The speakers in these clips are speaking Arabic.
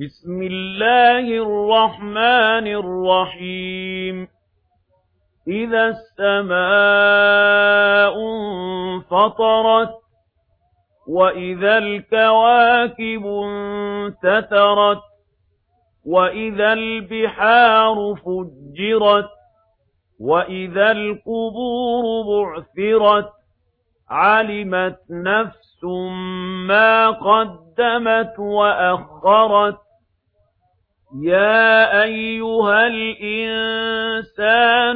بسم الله الرحمن الرحيم. إذا السماء انفطرت وإذا الكواكب انتترت وإذا البحار فجرت وإذا القبور بعثرت علمت نفس ما قدمت وأخرت يَا أَيُّهَا الْإِنسَانُ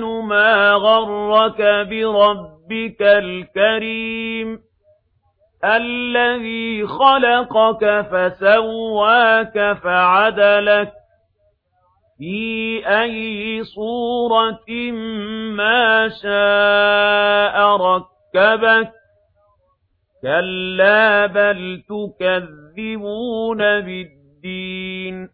مَا غَرَّكَ بِرَبِّكَ الْكَرِيمِ الَّذِي خَلَقَكَ فَسَوَّاكَ فَعَدَلَكَ فِي أَيِّ صُورَةٍ مَا شَاءَ رَكَّبَكَ كَلَّا بَلْ تُكَذِّبُونَ بِالدِّينِ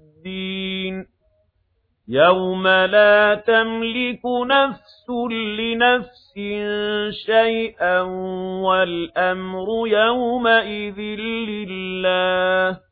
يَوْمَ لَا تَمْلِكُ نَفْسٌ لِنَفْسٍ شَيْئًا وَالْأَمْرُ يَوْمَئِذٍ لِلَّهِ